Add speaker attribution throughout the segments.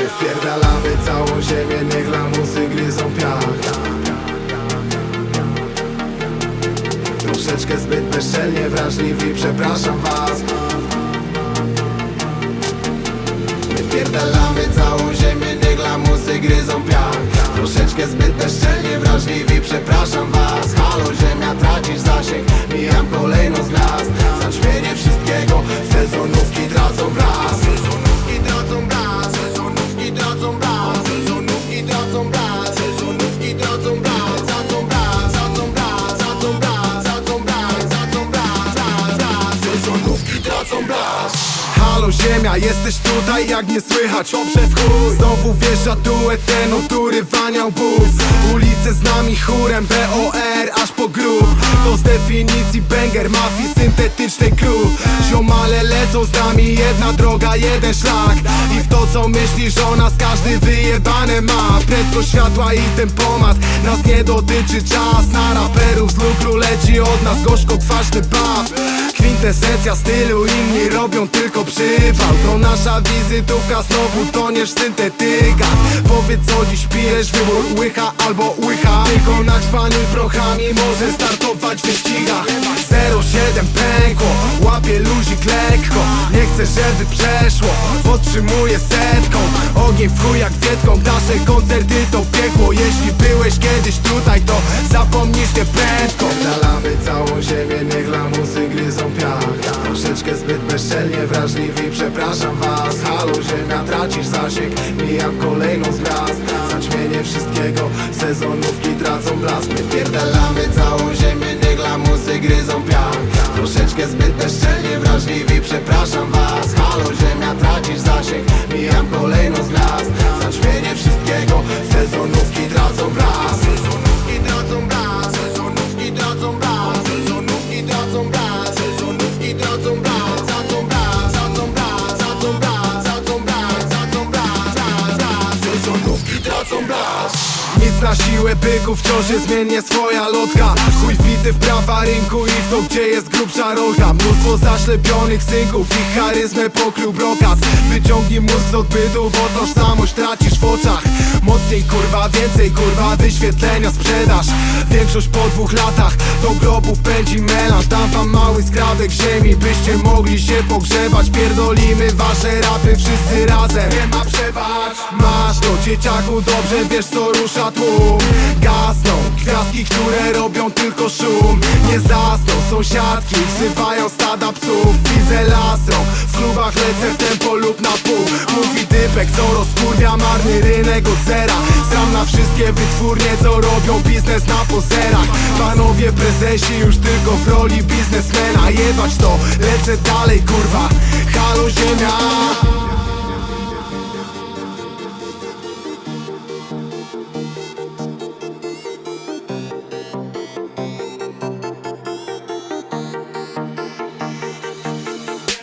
Speaker 1: My wpierdalamy całą ziemię, niech lamusy gryzą piach. Troszeczkę zbyt bezczelnie wrażliwi, przepraszam was. My wpierdalamy całą ziemię, niech lamusy gryzą piach. Troszeczkę zbyt bezczelnie wrażliwi, przepraszam was Tracą braz Halo ziemia, jesteś tutaj? Jak nie słychać? Oprze w chuj. Znowu wjeżdża duet ten, który waniał bus. Ulice z nami chórem BOR aż po grób. To z definicji banger mafii syntetycznej crew. Ziomale lecą z nami, jedna droga, jeden szlak. I w to co myślisz o nas każdy wyjebane ma. Prędkość światła i tempomat Nas nie dotyczy. Czas Na raperów z lukru leci od nas. Gorzko kwaśny baw Kwintesencja stylu, inni robią tylko przypał. To nasza wizytówka, znowu toniesz w syntetykach Powiedz co dziś pijesz, wybór łycha albo łycha. Tylko naćpaniu i prochami może startować w wyścigach 07 pękło, łapie luzik lekko. Nie chcę żeby przeszło, podtrzymuję setką. Ogień w chuj jak wietką, nasze koncerty to piekło. Jeśli byłeś kiedyś tutaj to zapomnisz nie prędko. Dalamy całą ziemię, bezczelnie wrażliwi, przepraszam was Halo ziemia, tracisz zasięg, mijam kolejną z Zaćmienie wszystkiego, sezonówki tracą blask. My wpierdalamy całą ziemię, niech lamusy gryzą piach. Troszeczkę zbyt bezczelnie wrażliwi, przepraszam was Halo ziemia, tracisz zasięg, mijam kolejną Blask nic na siłę byku, wciąż jest zmiennie swoja lotka. Chuj wbity w prawa rynku i w to gdzie jest grubsza rolka Mnóstwo zaślepionych synków i charyzmę pokrył brokat Wyciągnij mózg z odbytu, bo tożsamość tracisz w oczach. Mocniej kurwa, więcej kurwa, wyświetlenia sprzedaż Większość po dwóch latach do grobów pędzi melanż Dam wam mały skrawek ziemi, byście mogli się pogrzebać. Pierdolimy wasze rapy wszyscy razem. Nie ma przebacz. Masz to dzieciaku, dobrze wiesz co rusza tłum. Gasną gwiazdki, które robią tylko szum. Nie zasną sąsiadki, wzywają stada psów. Widzę lasrą, w klubach lecę w tempo lub na pół. Mówi typek, co rozkurwia marny rynek od zera. Stram na wszystkie wytwórnie, co robią biznes na pozerach. Panowie prezesi już tylko w roli biznesmena To, lecę dalej kurwa. Halo ziemia.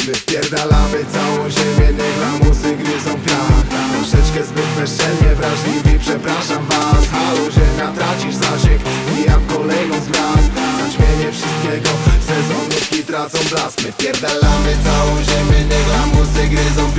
Speaker 1: My wpierdalamy całą ziemię, niech lamusy gryzą piach. Troszeczkę zbyt bezczelnie wrażliwi, przepraszam was tracą blask My całą ziemię, niech lamusy gryzą